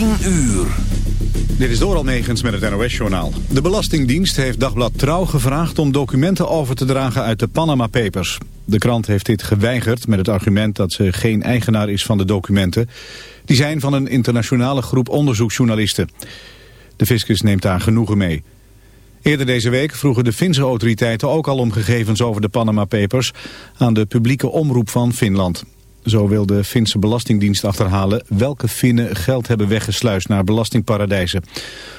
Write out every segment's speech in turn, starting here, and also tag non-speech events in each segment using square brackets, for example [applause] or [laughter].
10 uur. Dit is Doral Negens met het NOS-journaal. De Belastingdienst heeft Dagblad Trouw gevraagd om documenten over te dragen uit de Panama Papers. De krant heeft dit geweigerd met het argument dat ze geen eigenaar is van de documenten. Die zijn van een internationale groep onderzoeksjournalisten. De fiscus neemt daar genoegen mee. Eerder deze week vroegen de Finse autoriteiten ook al om gegevens over de Panama Papers aan de publieke omroep van Finland. Zo wil de Finse Belastingdienst achterhalen welke Finnen geld hebben weggesluist naar belastingparadijzen.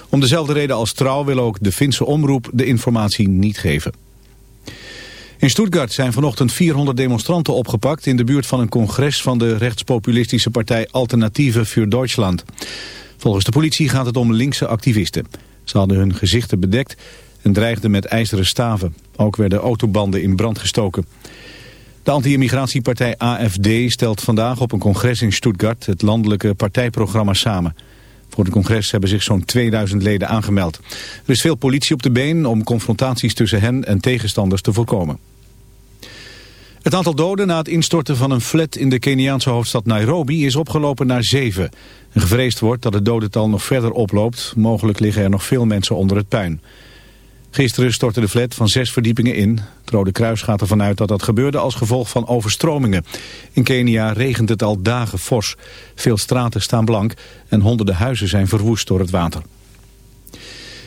Om dezelfde reden als trouw wil ook de Finse omroep de informatie niet geven. In Stuttgart zijn vanochtend 400 demonstranten opgepakt in de buurt van een congres van de rechtspopulistische partij Alternatieve für Deutschland. Volgens de politie gaat het om linkse activisten. Ze hadden hun gezichten bedekt en dreigden met ijzeren staven. Ook werden autobanden in brand gestoken. De anti-immigratiepartij AFD stelt vandaag op een congres in Stuttgart het landelijke partijprogramma samen. Voor het congres hebben zich zo'n 2000 leden aangemeld. Er is veel politie op de been om confrontaties tussen hen en tegenstanders te voorkomen. Het aantal doden na het instorten van een flat in de Keniaanse hoofdstad Nairobi is opgelopen naar zeven. En gevreesd wordt dat het dodental nog verder oploopt. Mogelijk liggen er nog veel mensen onder het puin. Gisteren stortte de flat van zes verdiepingen in. Het Rode Kruis gaat ervan uit dat dat gebeurde als gevolg van overstromingen. In Kenia regent het al dagen fors. Veel straten staan blank en honderden huizen zijn verwoest door het water.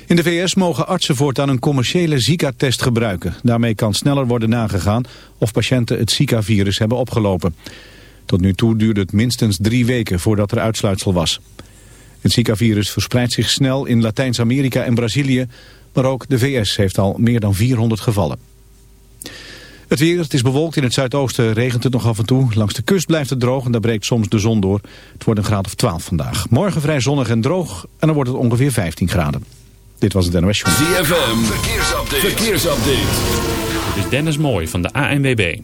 In de VS mogen artsen voortaan een commerciële Zika-test gebruiken. Daarmee kan sneller worden nagegaan of patiënten het Zika-virus hebben opgelopen. Tot nu toe duurde het minstens drie weken voordat er uitsluitsel was. Het Zika-virus verspreidt zich snel in Latijns-Amerika en Brazilië... Maar ook de VS heeft al meer dan 400 gevallen. Het weer, het is bewolkt. In het zuidoosten regent het nog af en toe. Langs de kust blijft het droog en daar breekt soms de zon door. Het wordt een graad of 12 vandaag. Morgen vrij zonnig en droog en dan wordt het ongeveer 15 graden. Dit was het NOS Show. ZFM, verkeersupdate. verkeersupdate. Dit is Dennis Mooi van de ANWB.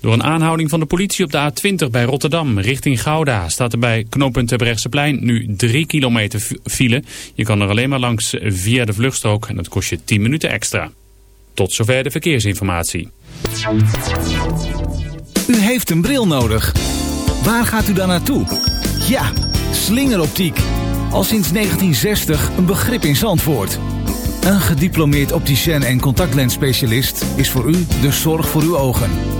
Door een aanhouding van de politie op de A20 bij Rotterdam richting Gouda staat er bij knooppunt Terbrechtseplein nu 3 kilometer file. Je kan er alleen maar langs via de vluchtstrook en dat kost je 10 minuten extra. Tot zover de verkeersinformatie. U heeft een bril nodig. Waar gaat u dan naartoe? Ja, slingeroptiek. Al sinds 1960 een begrip in Zandvoort. Een gediplomeerd opticien en contactlensspecialist is voor u de zorg voor uw ogen.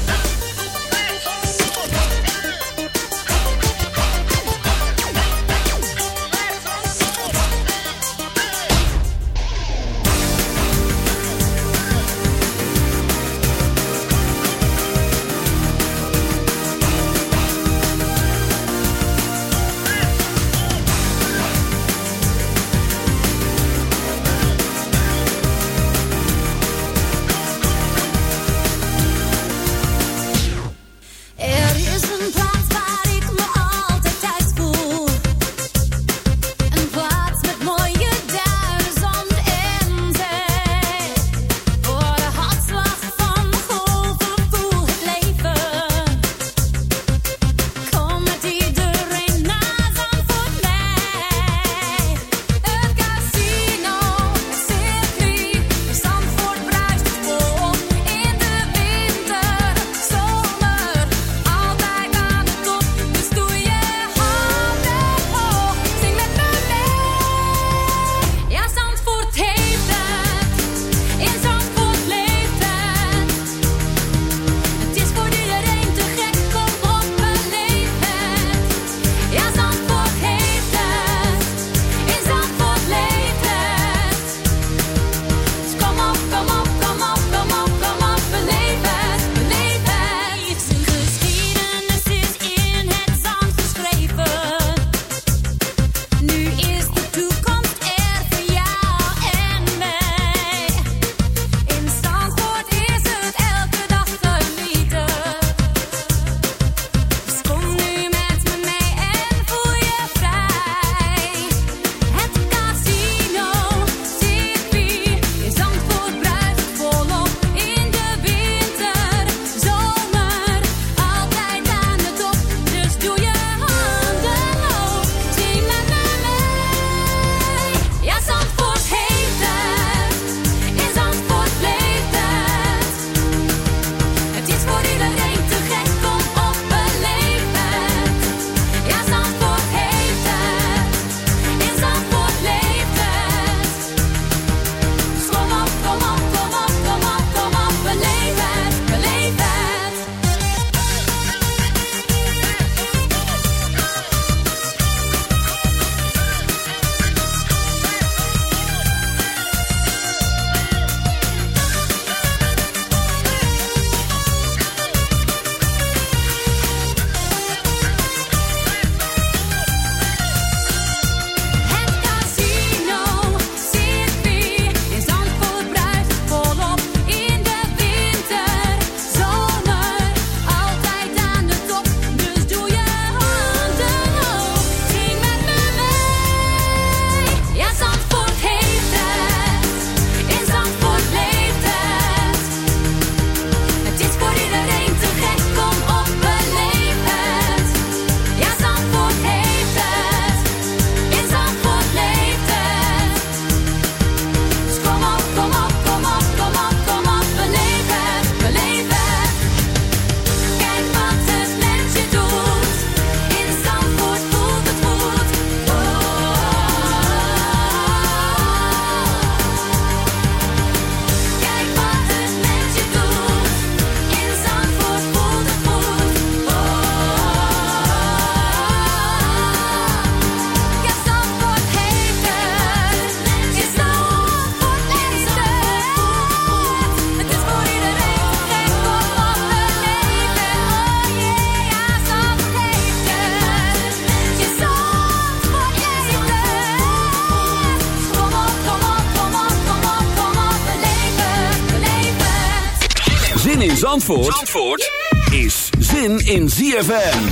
Zandvoort, is zin in ZFM.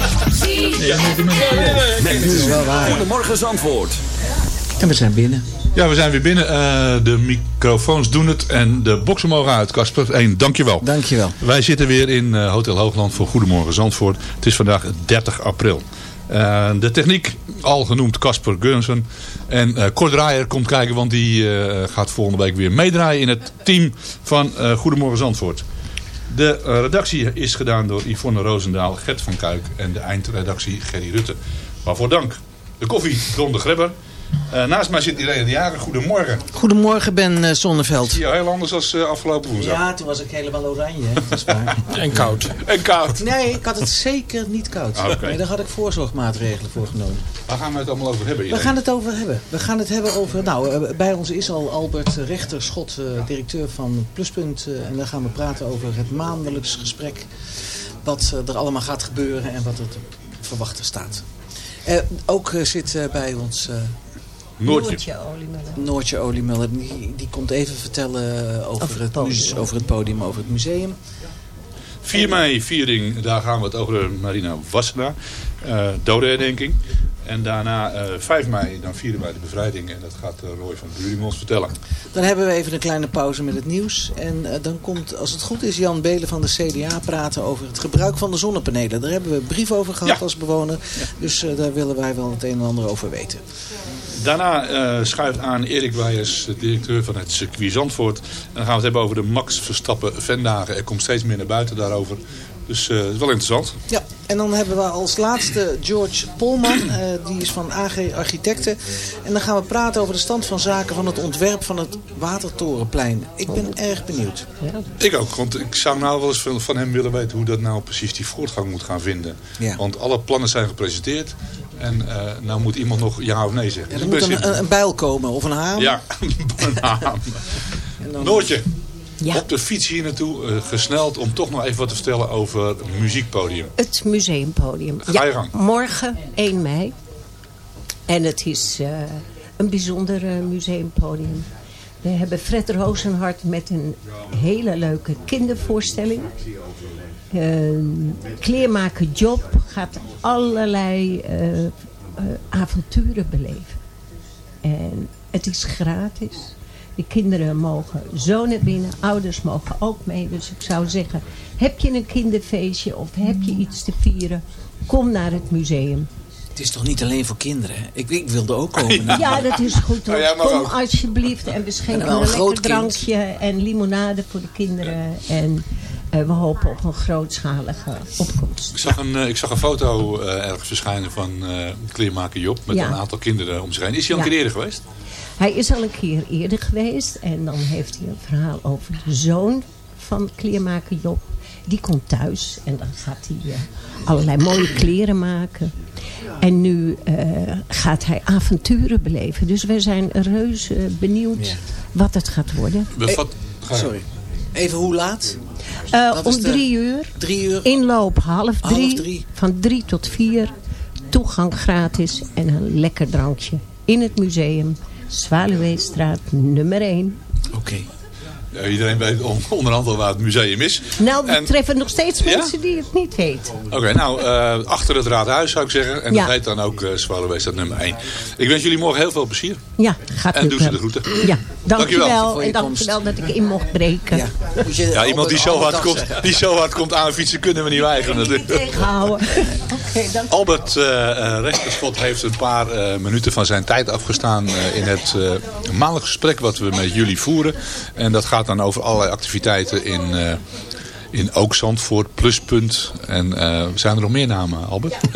Met nu, Goedemorgen Zandvoort. En we zijn binnen. Ja, we zijn weer binnen. Eh, de microfoons doen het en de boksen mogen uit, Kasper. Eén, dankjewel. Dankjewel. Wij zitten weer in eh, Hotel Hoogland voor Goedemorgen Zandvoort. Het is vandaag 30 april. Eh, de techniek, al genoemd Casper Gunsen. En uh, Cor Draaier komt kijken, want die uh, gaat volgende week weer meedraaien in het team van uh, Goedemorgen Zandvoort. De redactie is gedaan door Yvonne Roosendaal, Gert van Kuik en de eindredactie Gerry Rutte. Waarvoor dank. De koffie, Don de Grebber. Uh, naast mij zit Irene de Jager. Goedemorgen. Goedemorgen Ben uh, Zonneveld. Zie je heel anders als uh, afgelopen woensdag. Ja, toen was ik helemaal oranje. Hè? Dat is waar. [laughs] en koud. En koud. Nee, ik had het zeker niet koud. Ah, okay. nee, daar had ik voorzorgmaatregelen voor genomen. Waar gaan we het allemaal over hebben? Irene? We gaan het over hebben. We gaan het hebben over... Nou, bij ons is al Albert Rechter Schot, directeur van Pluspunt. en dan gaan we praten over het maandelijks gesprek. Wat er allemaal gaat gebeuren en wat er te verwachten staat. ook zit bij ons... Noortje. Noortje Oliemuller. Noortje Oliemuller. Die, die komt even vertellen over, Over het het, over het podium, over het museum. 4 mei viering, daar gaan we het over Marina Wassenaar. Uh, dodenherdenking. En daarna uh, 5 mei, dan vieren wij de bevrijding. En dat gaat uh, Roy van Buring ons vertellen. Dan hebben we even een kleine pauze met het nieuws. En uh, dan komt, als het goed is, Jan Belen van de CDA praten over het gebruik van de zonnepanelen. Daar hebben we een brief over gehad Ja. als bewoner. Dus daar willen wij wel het een en ander over weten. Daarna schuift aan Erik Weijers, directeur van het circuit Zandvoort. En dan gaan we het hebben over de Max Verstappen Vendagen. Er komt steeds meer naar buiten daarover. Dus uh, wel interessant. Ja, en dan hebben we als laatste George Polman. Uh, die is van AG Architecten. En dan gaan we praten over de stand van zaken van het ontwerp van het Watertorenplein. Ik ben erg benieuwd. Ik ook, want ik zou nou wel eens van, hem willen weten hoe dat nou precies die voortgang moet gaan vinden. Ja. Want alle plannen zijn gepresenteerd. En uh, nou moet iemand nog ja of nee zeggen. Ja, er moet een, bijl komen of een haan. Ja, [laughs] een dan- Noortje, Ja. op de fiets hier naartoe uh, gesneld om toch nog even wat te vertellen over het muziekpodium. Het museumpodium. Ga je gang. Morgen 1 mei. En het is uh, een bijzonder uh, museumpodium. We hebben Fred Rozenhart met een hele leuke kindervoorstelling. Uh, kleermaker Job gaat allerlei uh, uh, avonturen beleven. En het is gratis. De kinderen mogen zo naar binnen. Ouders mogen ook mee. Dus ik zou zeggen, heb je een kinderfeestje of heb je iets te vieren? Kom naar het museum. Het is toch niet alleen voor kinderen? Ik, ik wilde ook komen. Ja, dat is goed hoor. Oh, Kom ook. alsjeblieft. En we En schenken een, een lekker kind. drankje en limonade voor de kinderen. En we hopen op een grootschalige opkomst. Ik zag een, uh, ik zag een foto uh, ergens verschijnen van uh, kleermaker Job met Ja. een aantal kinderen om zich heen. Is hij al een Ja. keer eerder geweest? Hij is al een keer eerder geweest. En dan heeft hij een verhaal over de zoon van kleermaker Job. Die komt thuis en dan gaat hij uh, allerlei mooie kleren maken. En nu uh, gaat hij avonturen beleven. Dus wij zijn reuze benieuwd Ja. wat het gaat worden. Bevat, ga je. Sorry. Even hoe laat? Uh, is om drie uur. Drie uur? Inloop half drie, Half drie. Van drie tot vier. Toegang gratis en een lekker drankje. In het museum. Zwaluweestraat nummer 1. Oké. Ja, iedereen weet on, onderhand al waar het museum is. Nou, we En- treffen nog steeds Ja? mensen die het niet weten. Oké, nou, uh, achter het raadhuis zou ik zeggen. En Ja. dat heet dan ook uh, Zwaluweestad nummer 1. Ik wens jullie morgen heel veel plezier. Ja, gaat En doe ze de groeten. Ja, Dankjewel. dankjewel. Voor je En dankjewel dat ik in mocht breken. Ja. Ja, iemand die zo, hard komt, die zo hard komt aanfietsen kunnen we niet weigeren natuurlijk. tegenhouden. [laughs] Dank Albert uh, uh, Rechterschot heeft een paar uh, minuten van zijn tijd afgestaan uh, in het uh, maandelijk gesprek wat we met jullie voeren. En dat gaat dan over allerlei activiteiten in, uh, in Ook Zandvoort, Pluspunt. En uh, zijn er nog meer namen, Albert? [laughs]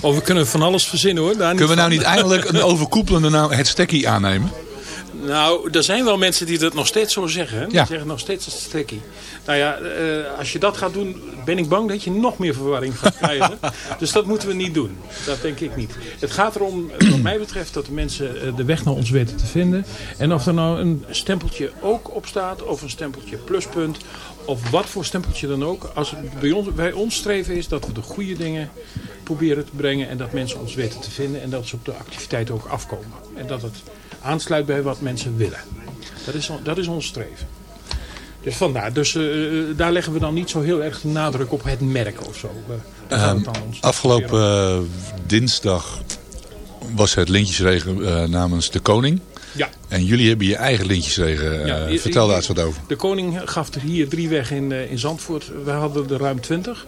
Oh, we kunnen van alles verzinnen hoor. Daar Kunnen we nou niet eindelijk een overkoepelende naam, het stekkie, aannemen? Nou, er zijn wel mensen die dat nog steeds zo zeggen. Hè? Die Ja. zeggen nog steeds het stekkie. Nou ja, uh, als je dat gaat doen, ben ik bang dat je nog meer verwarring gaat [laughs] krijgen. dus dat moeten we niet doen. Dat denk ik niet. Het gaat erom, wat mij betreft, dat de mensen uh, de weg naar ons weten te vinden. En of er nou een stempeltje ook op staat, of een stempeltje pluspunt, of wat voor stempeltje dan ook. Als het bij ons, bij ons streven is dat we de goede dingen proberen te brengen en dat mensen ons weten te vinden en dat ze op de activiteit ook afkomen. En dat het aansluit bij wat mensen willen. Dat is, dat is ons streven. Dus vandaar. Dus eh, daar leggen we dan niet zo heel erg de nadruk op het merk of zo. Eh, dan ons Afgelopen eh, dinsdag was het lintjesregen eh, namens de koning. Ja. En jullie hebben je eigen lintjesregen. Ja, eh, vertel daar eens wat over. De koning gaf er hier drie weg in, eh, in Zandvoort. We hadden er ruim twintig.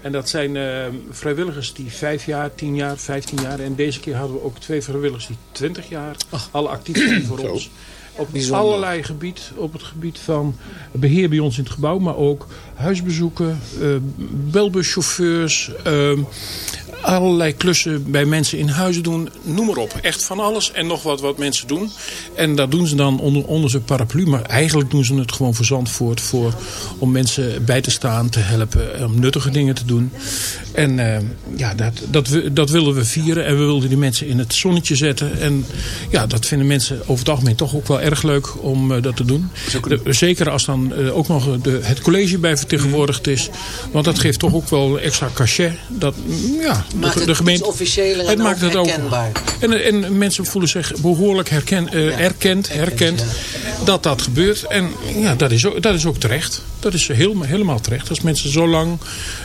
En dat zijn eh, vrijwilligers die vijf jaar, tien jaar, vijftien jaar. En deze keer hadden we ook twee vrijwilligers die twintig jaar alle actief zijn voor [clears throat] ons. Op Bijzonder. allerlei gebied. Op het gebied van beheer bij ons in het gebouw. Maar ook huisbezoeken, eh belbuschauffeurs. eh, allerlei klussen bij mensen in huizen doen. Noem maar op. Echt van alles en nog wat wat mensen doen. En dat doen ze dan onder, onder paraplu. Maar eigenlijk doen ze het gewoon voor Zandvoort. Voor, om mensen bij te staan, te helpen. Om nuttige dingen te doen. En eh, ja, dat, dat, we, dat willen we vieren. En we wilden die mensen in het zonnetje zetten. En ja, dat vinden mensen over het algemeen toch ook wel erg leuk om eh, dat te doen. De- zeker als dan eh, ook nog de, het college bij vertegenwoordigd is. Want dat geeft toch ook wel een extra cachet. Dat, mm, ja, Maakt de, het gemeente, iets officiëler en het maakt ook het ook herkenbaar. en, en mensen voelen zich behoorlijk herken, eh, erkend, herkend dat dat gebeurt. En ja, dat is ook, dat is ook terecht. Dat is heel, helemaal terecht. Als mensen zo lang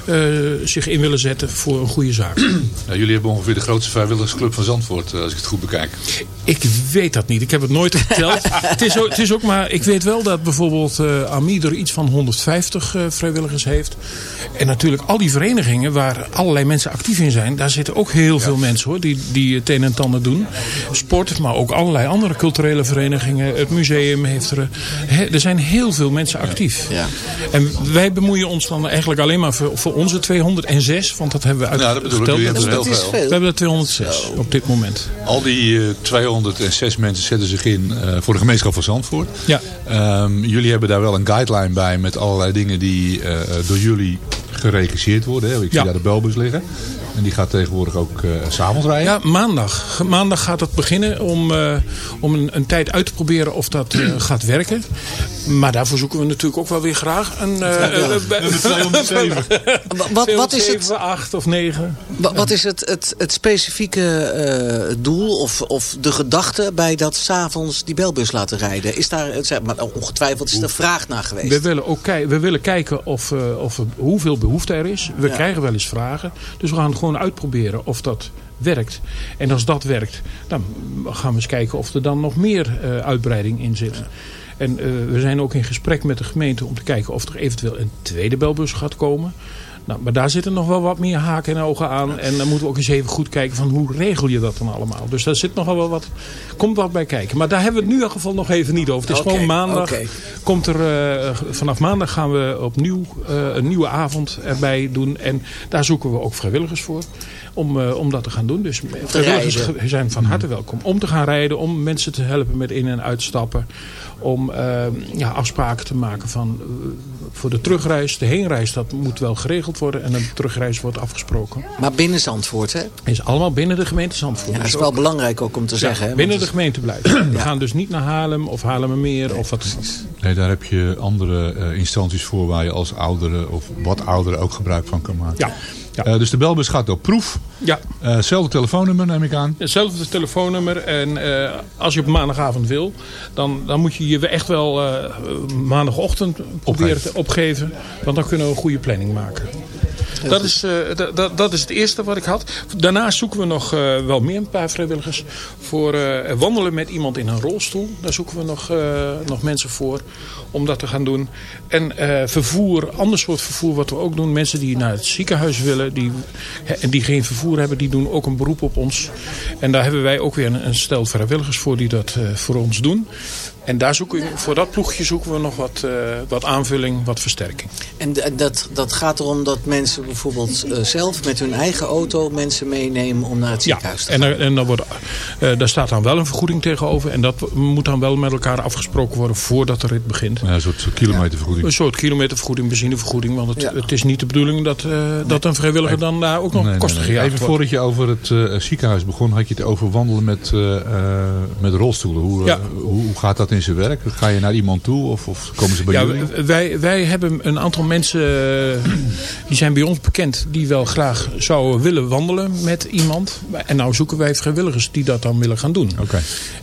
eh, zich in willen zetten voor een goede zaak. [clears throat] Nou, jullie hebben ongeveer de grootste vrijwilligersclub van Zandvoort, eh, als ik het goed bekijk. Ik weet dat niet. Ik heb het nooit geteld. [laughs] het, is ook, het is ook maar, ik weet wel dat bijvoorbeeld eh AMI er iets van 150 eh, vrijwilligers heeft. En natuurlijk al die verenigingen waar allerlei mensen actief in zijn. Daar zitten ook heel veel mensen hoor. Die, die het een en het ander doen. Sport, maar ook allerlei andere culturele verenigingen. Het museum heeft er. hè, er zijn heel veel mensen actief. Ja. En wij bemoeien ons dan eigenlijk alleen maar voor, voor onze 206. Want dat hebben we Nou, dat hebben er Dat heel is veel. veel. we hebben er 206 op dit moment. Al die eh, 206 mensen zetten zich in eh, voor de gemeenschap van Zandvoort. Ja. Ehm, jullie hebben daar wel een guideline bij met allerlei dingen die eh, door jullie geregisseerd worden. Hè? Ik zie Ja. daar de belbus liggen. En die gaat tegenwoordig ook eh, s s'avonds rijden. Ja, maandag. Maandag gaat het beginnen om, eh, om een, een tijd uit te proberen of dat eh, gaat werken. Maar daarvoor zoeken we natuurlijk ook wel weer graag een... eh, eh, [laughs] Wat, wat is het, 7, 8 of 9. wa- wat is het, het, het specifieke eh, doel of, of de gedachte bij dat s'avonds die belbus laten rijden? Is daar, het zijn- maar ongetwijfeld is er vraag naar geweest. We willen, ook we willen kijken of, eh, of hoeveel behoefte er is. We Ja. krijgen wel eens vragen. Dus we gaan het gewoon uitproberen of dat werkt. En als dat werkt, dan gaan we eens kijken of er dan nog meer eh, uitbreiding in zit. En eh, we zijn ook in gesprek met de gemeente om te kijken of er eventueel een tweede belbus gaat komen. Nou, maar daar zitten nog wel wat meer haken en ogen aan. En dan moeten we ook eens even goed kijken van hoe regel je dat dan allemaal. Dus daar zit nogal wel wat, komt wat bij kijken. Maar daar hebben we het nu in ieder geval nog even niet over. Het is gewoon maandag. Komt er, eh, vanaf maandag gaan we opnieuw eh, een nieuwe avond erbij doen. En daar zoeken we ook vrijwilligers voor. Om, eh, om dat te gaan doen. Dus vrijwilligers ge- zijn van harte welkom. Om te gaan rijden. Om mensen te helpen met in- en uitstappen. Om eh, ja, afspraken te maken van eh, voor de terugreis. De heenreis dat moet wel geregeld worden. En de terugreis wordt afgesproken. Maar binnen Zandvoort, hè? Is allemaal binnen de gemeente Zandvoort. Ja, dat is wel ook- belangrijk ook om te ja, zeggen. Hè? binnen de gemeente blijven. [clears throat] We gaan dus niet naar Haarlem of Haarlemmermeer of wat. Nee, daar heb je andere eh, instanties voor waar je als ouderen of wat ouderen ook gebruik van kan maken. Ja, ja. Eh, dus de belbus gaat op proef. ja. Eh, Hetzelfde telefoonnummer neem ik aan. Hetzelfde telefoonnummer. En eh, als je op maandagavond wil, dan, dan moet je je echt wel eh, maandagochtend proberen Opgeven. te opgeven. Want dan kunnen we een goede planning maken. Dat is, eh, dat- dat, is het eerste wat ik had. Daarnaast zoeken we nog eh, wel meer een paar vrijwilligers. Voor eh, wandelen met iemand in een rolstoel. Daar zoeken we nog, nog mensen voor om dat te gaan doen. En vervoer, ander soort vervoer wat we ook doen. Mensen die naar het ziekenhuis willen die, en die geen vervoer hebben, die doen ook een beroep op ons. En daar hebben wij ook weer een, een stel vrijwilligers voor die dat voor ons doen. En daar zoeken we, voor dat ploegje zoeken we nog wat, eh, wat aanvulling, wat versterking. En dat, dat gaat erom dat mensen bijvoorbeeld eh, zelf met hun eigen auto mensen meenemen om naar het ziekenhuis te en, gaan. er, en dan wordt, eh, daar staat dan wel een vergoeding tegenover. En dat moet dan wel met elkaar afgesproken worden voordat de rit begint. Ja, een soort kilometervergoeding. Een soort kilometervergoeding, benzinevergoeding. Want het, Ja. het is niet de bedoeling dat, eh, dat een vrijwilliger dan daar ook nog Nee, kosten nee. gejaagd Even voordat je over het eh, ziekenhuis begon, had je het over wandelen met, met rolstoelen. Hoe, Ja. hoe, hoe gaat dat in zijn werk? Ga je naar iemand toe of, of komen ze bij Ja, jullie? wij, wij hebben een aantal mensen eh, die zijn bij ons bekend die wel graag zouden willen wandelen met iemand. En nou zoeken wij vrijwilligers die dat dan willen gaan doen.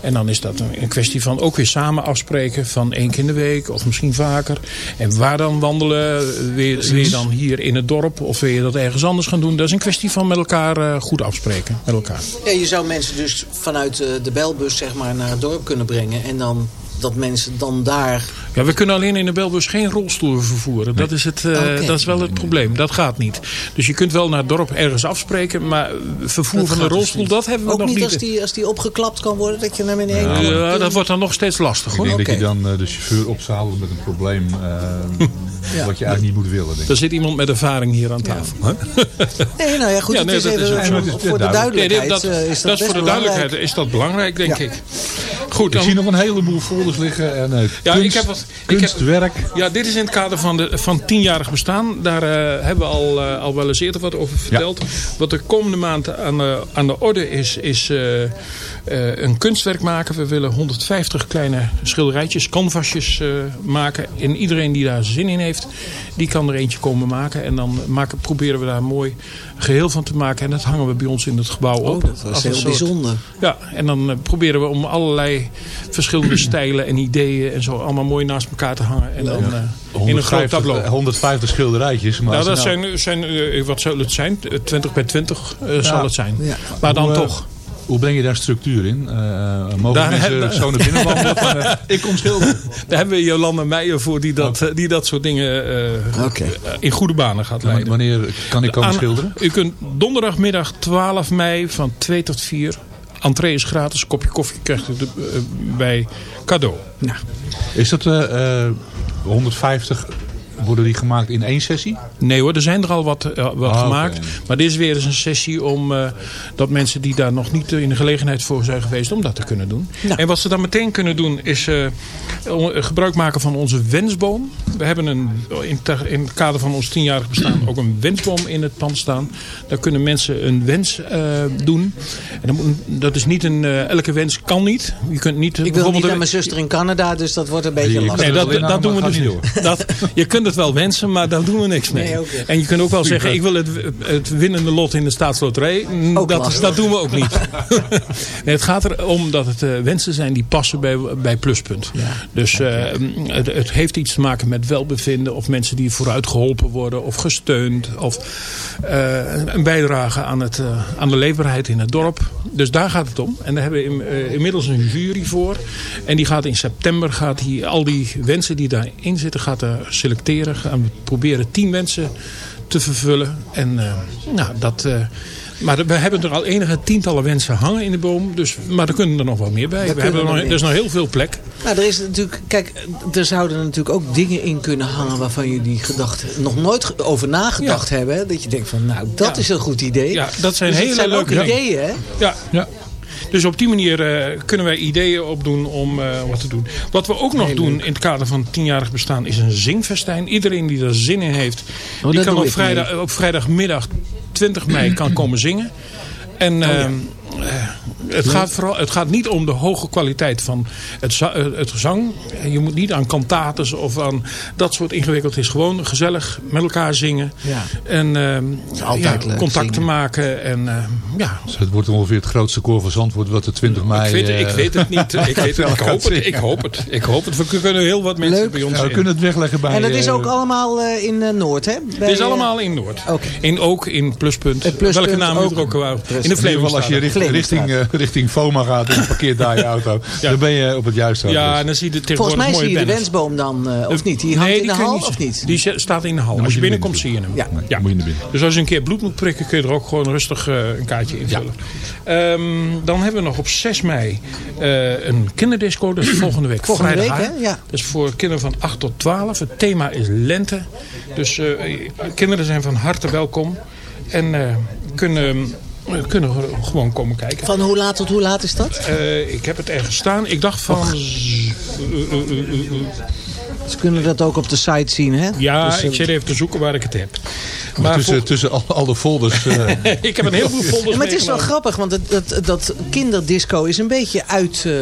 En dan is dat een, kwestie van ook weer samen afspreken van één keer in de week of misschien vaker. En waar dan wandelen? Wil, wil je dan hier in het dorp of wil je dat ergens anders gaan doen? Dat is een kwestie van met elkaar eh, goed afspreken. Met elkaar. Ja, je zou mensen dus vanuit eh, de belbus zeg maar, naar het dorp kunnen brengen. En dan dat mensen dan daar... Ja, we kunnen alleen in de belbus geen rolstoelen vervoeren. Dat, is het, eh, dat is wel het probleem. Dat gaat niet. Dus je kunt wel naar het dorp ergens afspreken. Maar vervoer Dat van de gaat dus rolstoel, dat hebben we Ook nog niet niet. als die, als die opgeklapt kan worden, dat je naar beneden Ja, kan. dat wordt dan nog steeds lastig Ik hoor. denk dat je dan eh, de chauffeur opzadelt met een probleem eh, [laughs] Ja. wat je eigenlijk niet moet willen. Denk ik. Er zit iemand met ervaring hier aan tafel. [laughs] Nee, nou ja, goed. Ja, het is dat is even ook voor de duidelijk. duidelijkheid. Nee, dat, is dat, dat is best voor de belangrijk. duidelijkheid is dat belangrijk, denk Ja. ik. Goed, Ik zie nog een heleboel folders liggen. En, eh, Ja, kunst, ik heb wat- ik heb- kunstwerk. Ja, dit is in het kader van, de, van tienjarig bestaan. Daar eh, hebben we al, eh, al wel eens eerder wat over verteld. Wat de komende maand aan de, aan de orde is, is een kunstwerk maken. We willen 150 kleine schilderijtjes, canvasjes maken. En iedereen die daar zin in heeft, die kan er eentje komen maken. En dan maken, proberen we daar mooi geheel van te maken. En dat hangen we bij ons in het gebouw op. Oh, dat was een heel soort- bijzonder. ja, en dan eh, proberen we om allerlei verschillende [clears throat] stijlen en ideeën en zo allemaal mooi naast elkaar te hangen. En dan eh, in een groot 150, tableau. 150 schilderijtjes. Maar Nou, dat nou- zijn, zijn eh, wat zal het zijn? Eh, 20 bij 20 eh, zal het zijn. Ja. Maar dan Hoe, toch. Hoe breng je daar structuur in? Eh, mogen Daar mensen hebben- [laughs] zo naar binnen wandelen? [laughs] van, eh, ik kom schilderen. Daar hebben we Jolanda Meijer voor die dat, die dat soort dingen in goede banen gaat leiden. Wanneer kan ik komen Aan- schilderen? U kunt donderdagmiddag 12 mei van 2 tot 4. Entree is gratis. Kopje koffie krijgt u de- bij cadeau. Is dat eh, eh, 150 worden die gemaakt in één sessie? Nee hoor, er zijn er al wat, eh, wat Ah, gemaakt. Maar dit is weer eens een sessie om eh, dat mensen die daar nog niet eh, in de gelegenheid voor zijn geweest om dat te kunnen doen. En wat ze dan meteen kunnen doen is eh, gebruik maken van onze wensboom. We hebben een, in, het kader van ons tienjarig bestaan ook een wensboom in het pand staan. Daar kunnen mensen een wens eh, doen. En dat, moet- dat is niet een, elke wens kan niet. Je kunt niet Ik wil niet bijvoorbeeld naar mijn zuster in Canada, dus dat wordt een beetje je lastig. Nee, dat, dat doen we dus niet. niet Dat, je kunt het wel wensen, maar daar doen we niks mee. Nee. En je kunt ook wel zeggen, ik wil het, het winnende lot in de staatsloterij. Mm, Ook Dat, dat doen we ook niet. [laughs] nee, het gaat erom dat het eh, wensen zijn die passen bij, bij Pluspunt. Dus eh, het, het heeft iets te maken met welbevinden. Of mensen die vooruit geholpen worden. Of gesteund. Of eh, een bijdrage aan, het, aan de leefbaarheid in het dorp. Dus daar gaat het om. En daar hebben we in- inmiddels een jury voor. En die gaat in september gaat die, al die wensen die daarin zitten gaat er Gaan we proberen tien wensen te vervullen. En eh, nou, dat... eh, maar we hebben er al enige tientallen wensen hangen in de boom. Dus, maar er kunnen er nog wel meer bij. Daar We hebben er, nog, er is nog heel veel plek. Nou, er is natuurlijk, kijk, er zouden natuurlijk ook dingen in kunnen hangen waarvan jullie gedacht, nog nooit over nagedacht hebben. Dat je denkt van, nou, dat Ja. is een goed idee. Ja, dat zijn Dus hele leuke ideeën, hè? Ja. ja. Dus op die manier eh, kunnen wij ideeën opdoen om eh, wat te doen. Wat we ook nog doen in het kader van het tienjarig bestaan is een zingfestijn. Iedereen die er zin in heeft, Oh, die kan op, vrijdag, op vrijdagmiddag 20 mei kan komen zingen. En Oh, ehm, eh, het, gaat vooral, het gaat niet om de hoge kwaliteit van het, eh, het gezang. Je moet niet aan kantates of aan dat soort ingewikkeld. Het is gewoon gezellig met elkaar zingen. Ja. En ehm, altijd ja, contacten maken. En ehm, ja, Dus het wordt ongeveer het grootste koor van Zandvoort wat de 20 mei... ik weet, ik eh, weet het niet. [laughs] Ik, weet het, ik, gaat hoop het, ik hoop het. Ik hoop het. We kunnen heel wat mensen Leuk. bij ons Ja, we in. kunnen het wegleggen bij... En dat is eh, ook allemaal eh, in eh, Noord, hè? Het is eh, allemaal in Noord. Oké. In, ook in Pluspunt. Welke naam ook. u er ook. In de In richting, richting, eh, richting [laughs] FOMA gaat en je parkeert daar je auto, [laughs] Ja. dan ben je op het juiste adres. Ja, en dan zie je Volgens mij mooie zie je de wensboom dan, eh, of niet? Die hangt Nee, in de hal, niet of niet? Die staat in de hal. Als je je binnenkomt binnen zie je hem. Ja. Moet je naar binnen. Dus als je een keer bloed moet prikken, kun je er ook gewoon rustig eh, een kaartje invullen. Ehm, dan hebben we nog op 6 mei eh, een kinderdisco. Dat is volgende week Volgende vrijdag. week, hè? Ja. Dat is voor kinderen van 8 tot 12. Het thema is lente. Dus eh, kinderen zijn van harte welkom. En eh, kunnen, eh, kunnen gewoon komen kijken. Van hoe laat tot hoe laat is dat? Eh, ik heb het ergens staan. Ik dacht van... eh, eh, Ze kunnen dat ook op de site zien, hè? ja, Dus, ik zit even te zoeken waar ik het heb. Maar tussen, tussen al, al de folders... eh, [laughs] ik heb een heleboel folders Ja, maar het is wel grappig, want het, dat, dat kinderdisco is een beetje uit, eh,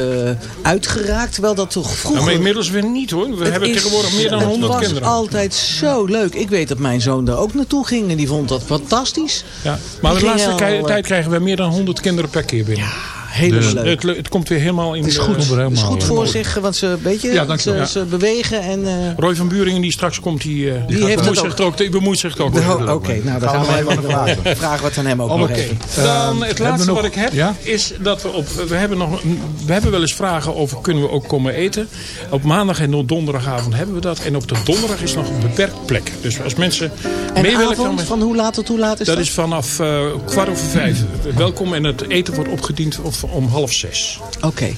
uitgeraakt. Terwijl dat toch Nou, vroeger... maar inmiddels weer niet hoor. We Het hebben is- tegenwoordig meer dan het 100 was kinderen. altijd zo leuk. Ik weet dat mijn zoon daar ook naartoe ging en die vond dat fantastisch. Ja. Maar de laatste al, eh, tijd krijgen we meer dan 100 kinderen per keer binnen. Helemaal Dus- leuk. Het, het komt weer helemaal in Het is de- goed, het is goed voor zich, want ze, weet je, Ja, ze, ze bewegen en... eh, Roy van Buringen die straks komt, die, eh, Die heeft bemoeit het zich ook. ook, die bemoeit zich ook oh. Oké, nou dan gaan we hem ook vragen. Vragen wat aan hem ook nog Oké, even. dan het we laatste nog- wat ik heb Ja? is dat we op we hebben nog we hebben wel eens vragen over kunnen we ook komen eten. Op maandag en op donderdagavond hebben we dat en op de donderdag is nog een beperkt plek. Dus als mensen En mee de willen komen, van hoe laat tot hoe laat is dat? dat is vanaf eh, kwart over vijf. Welkom en het eten wordt opgediend of- om half zes. Oké.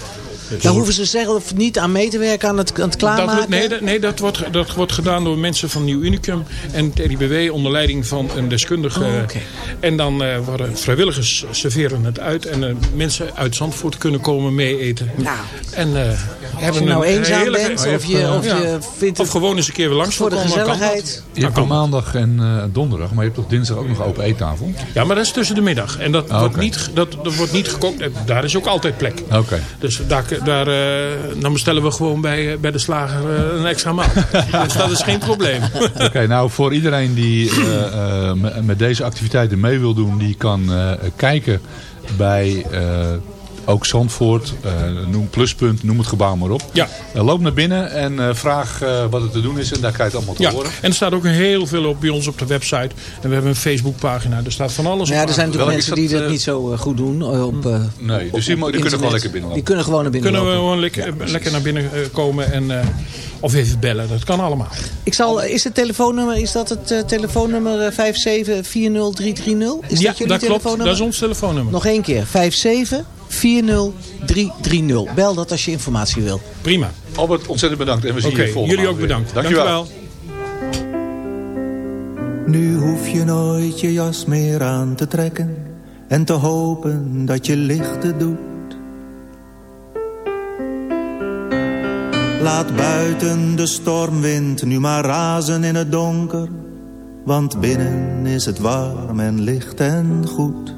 Daar hoeven ze zelf niet aan mee te werken, aan het, aan het klaarmaken? Dat, nee, dat, nee dat, wordt, dat wordt gedaan door mensen van Nieuw Unicum en het RIBW onder leiding van een deskundige. Oh, oké. En dan eh, worden vrijwilligers serveren het uit en eh, mensen uit Zandvoort kunnen komen mee eten. Nou, En eh hebben je nou een eenzaam heerlijke- bent of je, of Ja. je vindt Of gewoon eens een keer weer langs voor de gezelligheid... Je hebt op maandag en eh, donderdag, maar je hebt toch dinsdag ook nog open eettafel? Ja, maar dat is tussen de middag. En dat, Ah, wordt, niet, dat, dat wordt niet gekookt. Daar is ook altijd plek. Oké. Dus daar, daar, eh, dan bestellen we gewoon bij, eh, bij de slager eh, een extra maal. [laughs] dus dat is geen probleem. Oké, nou voor iedereen die eh, eh, met- deze activiteiten mee wil doen, die kan eh, kijken bij eh, ook Zandvoort, eh, noem Pluspunt, noem het gebouw maar op. Ja. Eh, loop naar binnen en eh, vraag eh, wat er te doen is en daar krijg je het allemaal te Ja, horen. en er staat ook heel veel op bij ons op de website. En we hebben een Facebookpagina. Er staat van alles Nou ja, op. er zijn natuurlijk mensen die dat, niet zo goed doen. Op, eh, Nee, dus die, kunnen gewoon lekker binnenlopen. Die kunnen gewoon naar binnen Kunnen we lopen. gewoon lekker, lekker naar binnen komen en, eh, of even bellen. Dat kan allemaal. Ik zal, is het telefoonnummer, is dat het telefoonnummer eh, 5740330? Is ja, dat jullie dat klopt. telefoonnummer? Dat is ons telefoonnummer. Nog één keer, 5740330. Bel dat als je informatie wil. Prima. Albert, ontzettend bedankt en we zien Oké, je volgende jullie ook bedankt. Dankjewel. Nu hoef je nooit je jas meer aan te trekken en te hopen dat je lichten doet. Laat buiten de stormwind nu maar razen in het donker, want binnen is het warm en licht en goed.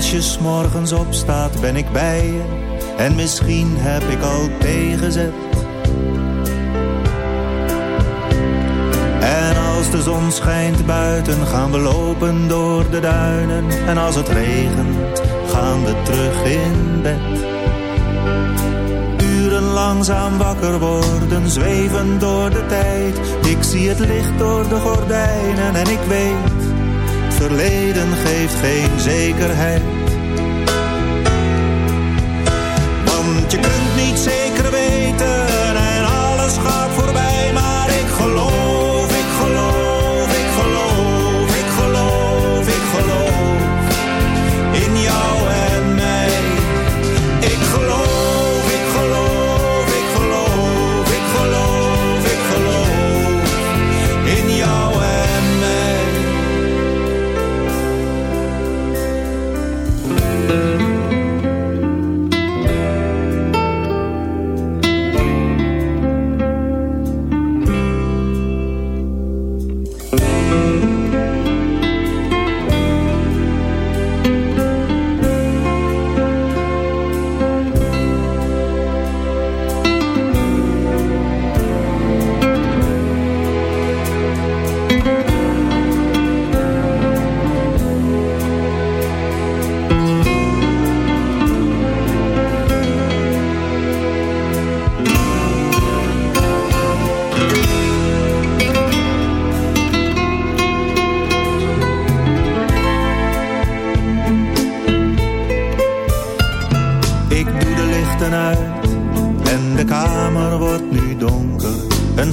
Als je s'morgens opstaat ben ik bij je. En misschien heb ik al tegenzet. En als de zon schijnt buiten gaan we lopen door de duinen. En als het regent gaan we terug in bed. Uren langzaam wakker worden, zweven door de tijd. Ik zie het licht door de gordijnen en ik weet verleden geeft geen zekerheid. Want je kunt niet zeker weten en alles gaat voorbij. Maar ik geloof,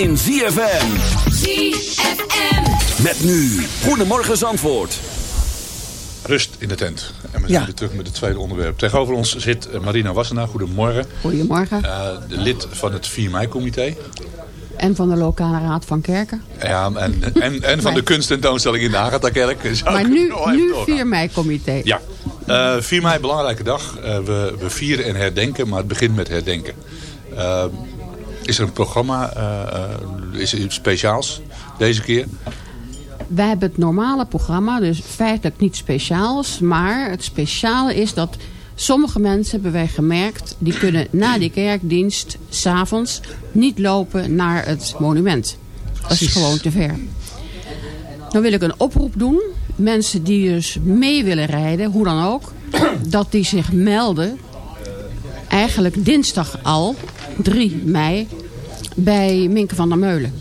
in ZFM. ZFM. Met nu, Goedemorgen Zandvoort. Rust in de tent. En we Ja. zijn weer terug met het tweede onderwerp. Tegenover ons zit eh, Marina Wassenaar. Goedemorgen. Goedemorgen. Eh, de lid van het 4 mei-comité. En van de lokale raad van kerken. Ja, en, en, en van de [laughs] kunsttentoonstelling in de Agatha-kerk. Maar nu, nu doorgaan. 4 mei comité. Ja, Eh 4 mei, belangrijke dag. Eh, we, we vieren en herdenken, maar het begint met herdenken. Eh, is er een programma, eh, eh, is er iets speciaals deze keer? Wij hebben het normale programma, dus feitelijk niet speciaals. Maar het speciale is dat sommige mensen, hebben wij gemerkt... die kunnen na die kerkdienst, s'avonds, niet lopen naar het monument. Dat is Precies. gewoon te ver. Dan wil ik een oproep doen. Mensen die dus mee willen rijden, hoe dan ook... [clears throat] dat die zich melden, eigenlijk dinsdag al, 3 mei... bij Minke van der Meulen.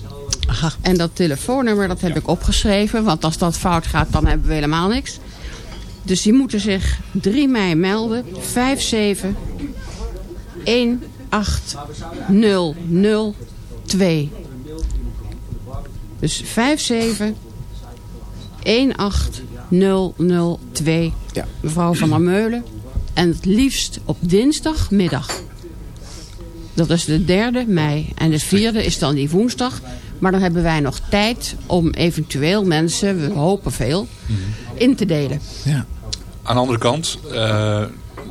En dat telefoonnummer, dat heb ik opgeschreven. Want als dat fout gaat, dan hebben we helemaal niks. Dus die moeten zich 3 mei melden. 57 18002. Dus 57 18002. Ja. Mevrouw van der Meulen. En het liefst op dinsdagmiddag. Dat is de derde mei. En de vierde is dan die woensdag. Maar dan hebben wij nog tijd om eventueel mensen, we hopen veel, in te delen. Ja. Aan de andere kant eh,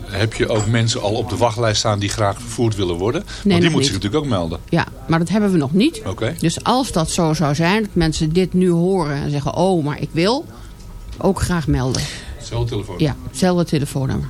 heb je ook mensen al op de wachtlijst staan die graag vervoerd willen worden. Want die moeten zich natuurlijk ook melden. Ja, maar dat hebben we nog niet. Oké. Dus als dat zo zou zijn, dat mensen dit nu horen en zeggen... oh, maar ik wil, ook graag melden. Hetzelfde telefoon. Ja, hetzelfde telefoonnummer.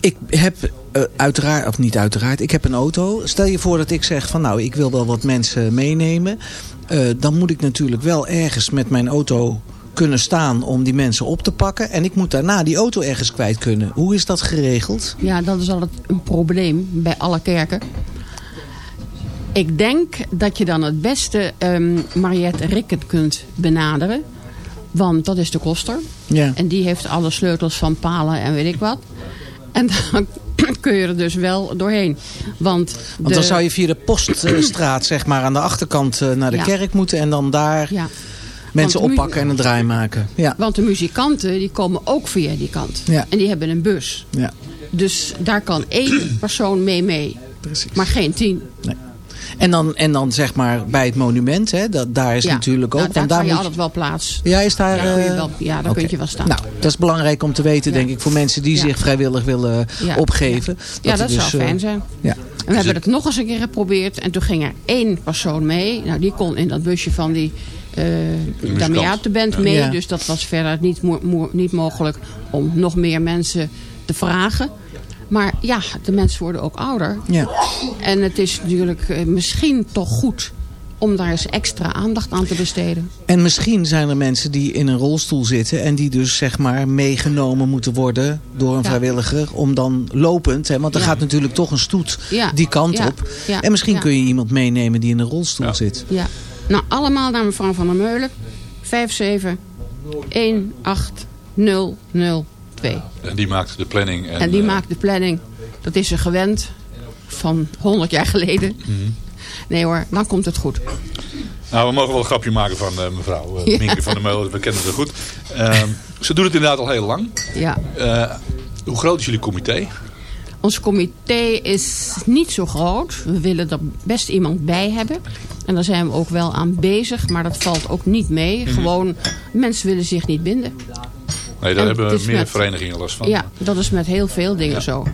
Ik heb eh, uiteraard, of niet uiteraard, ik heb een auto. Stel je voor dat ik zeg van nou, ik wil wel wat mensen meenemen. Eh, dan moet ik natuurlijk wel ergens met mijn auto kunnen staan om die mensen op te pakken. En ik moet daarna die auto ergens kwijt kunnen. Hoe is dat geregeld? Ja, dat is altijd een probleem bij alle kerken. Ik denk dat je dan het beste ehm, Mariette Ricket kunt benaderen. Want dat is de koster. Ja. En die heeft alle sleutels van palen en weet ik wat. En dan [clears throat] kun je er dus wel doorheen. Want, Want de- dan zou je via de poststraat [clears throat] zeg maar aan de achterkant eh, naar de Ja. kerk moeten. En dan daar Ja. mensen oppakken en een draai maken. Ja. Want de muzikanten die komen ook via die kant. Ja. En die hebben een bus. Ja. Dus daar kan één persoon mee mee. Precies. Maar geen tien. Nee. En dan, en dan zeg maar bij het monument, hè, dat, daar is Ja. natuurlijk ook. Nou, daar daar kan je moet altijd wel plaats. Ja, is daar... Daar kun je eh, wel, ja, daar oké. kun je wel staan. Nou, dat is belangrijk om te weten, denk ik, voor mensen die Ja. zich vrijwillig willen Ja. opgeven. ja, dat dus, zou eh, fijn zijn. Ja. En we hebben het nog eens een keer geprobeerd. En toen ging er één persoon mee. Nou, die kon in dat busje van die eh muzikant. Damiatenband Ja. mee. Ja. Dus dat was verder niet, mo- mo- niet mogelijk om nog meer mensen te vragen. Maar ja, de mensen worden ook ouder. Ja. En het is natuurlijk eh, misschien toch goed om daar eens extra aandacht aan te besteden. En misschien zijn er mensen die in een rolstoel zitten... en die dus zeg maar meegenomen moeten worden door een Ja. vrijwilliger... om dan lopend, hè, want er Ja. gaat natuurlijk toch een stoet Ja. die kant Ja. op. Ja. En misschien Ja. kun je iemand meenemen die in een rolstoel zit. Ja. Nou, allemaal naar mevrouw Van der Meulen. 57 18002. En die maakt de planning. En, En die eh, maakt de planning. Dat is ze gewend van 100 jaar geleden. Mhm. Nee hoor, dan komt het goed. Nou, we mogen wel een grapje maken van eh, mevrouw uh, [laughs] Ja. Van der Meulen. We kennen ze goed. Ehm, ze doet het inderdaad al heel lang. Ja. Hoe groot is jullie comité? Ons comité is niet zo groot. We willen er best iemand bij hebben. En daar zijn we ook wel aan bezig. Maar dat valt ook niet mee. Mhm. Gewoon, mensen willen zich niet binden. Nee, daar En hebben meer met- verenigingen last van. Ja, dat is met heel veel dingen zo.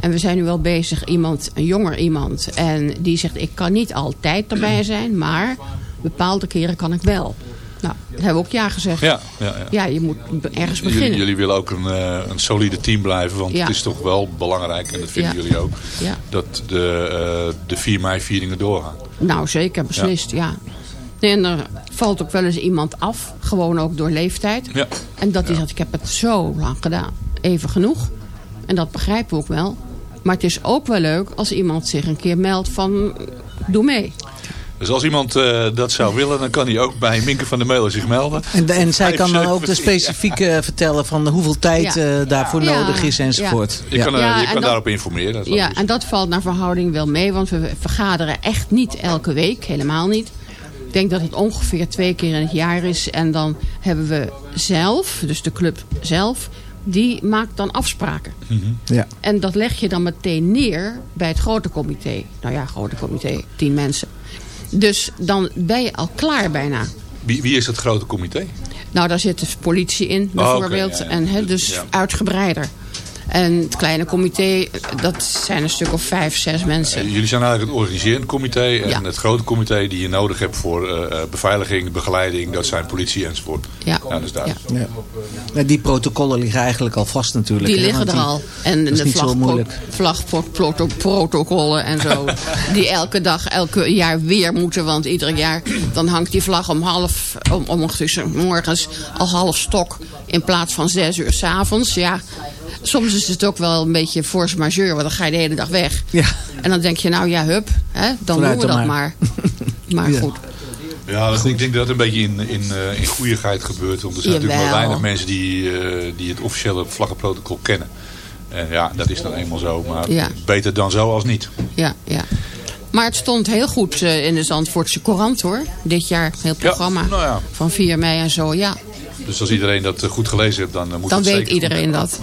En we zijn nu wel bezig, iemand, een jonger iemand. En die zegt, ik kan niet altijd erbij [clears throat] zijn. Maar bepaalde keren kan ik wel. Nou, dat hebben we ook ja gezegd. Ja, ja, ja. Ja, je moet ergens beginnen. Jullie, jullie willen ook een, eh, een solide team blijven. Want het is toch wel belangrijk, en dat vinden jullie ook, Ja. dat de, eh, de 4 mei vieringen doorgaan. Nou, zeker, beslist, ja. Nee, En er valt ook wel eens iemand af, gewoon ook door leeftijd. Ja. En dat is dat ik heb het zo lang gedaan. Even genoeg. En dat begrijpen we ook wel. Maar het is ook wel leuk als iemand zich een keer meldt van... Doe mee. Dus als iemand eh, dat zou willen, dan kan hij ook bij Minke van der Meulen zich melden. En, en zij kan dan ook de 75. specifieke vertellen van hoeveel tijd Ja. eh, daarvoor Ja. nodig is enzovoort. Je kan, eh, Ja, je en kan dat- daarop informeren. Dat is wel Ja, en dat valt naar verhouding wel mee. Want we vergaderen echt niet elke week. Helemaal niet. Ik denk dat het ongeveer twee keer in het jaar is. En dan hebben we zelf, dus de club zelf... die maakt dan afspraken. Ja. En dat leg je dan meteen neer bij het grote comité. Nou ja, grote comité, tien mensen. Dus dan ben je al klaar bijna. Wie, wie is dat grote comité? Nou, daar zit dus politie in, Oh, bijvoorbeeld. ja, ja. En hè, dus Ja. uitgebreider. En het kleine comité, dat zijn een stuk of vijf, zes mensen. Eh, jullie zijn eigenlijk het organiserend comité. En Ja. het grote comité die je nodig hebt voor eh, eh, beveiliging, begeleiding, dat zijn politie enzovoort. Ja. dat is duidelijk. Ja. Ja, die protocollen liggen eigenlijk al vast natuurlijk. Die hè, liggen er al. En de vlagprotocollen en zo. [laughs] die elke dag, elke jaar weer moeten. Want ieder jaar dan hangt die vlag om half, om, om tussen morgens al half stok. In plaats van zes uur s'avonds. Ja, soms is het ook wel een beetje force majeure. Want dan ga je de hele dag weg. Ja. En dan denk je, nou ja, hup. Hè, dan doen we dat maar. maar. [laughs] Maar Ja. goed. Ja, dat, ik denk dat het een beetje in, in, eh, in goeieheid gebeurt. Want er zijn natuurlijk maar weinig mensen die, eh, die het officiële vlaggenprotocol kennen. En ja, dat is dan eenmaal zo. Maar Ja. beter dan zo als niet. Ja, ja. Maar het stond heel goed eh, in de Zandvoortse Courant hoor. Dit jaar, heel programma. nou ja. Van 4 mei en zo, ja. Dus als iedereen dat eh, goed gelezen heeft, dan eh, moet Dan het weet zeker iedereen goed. dat.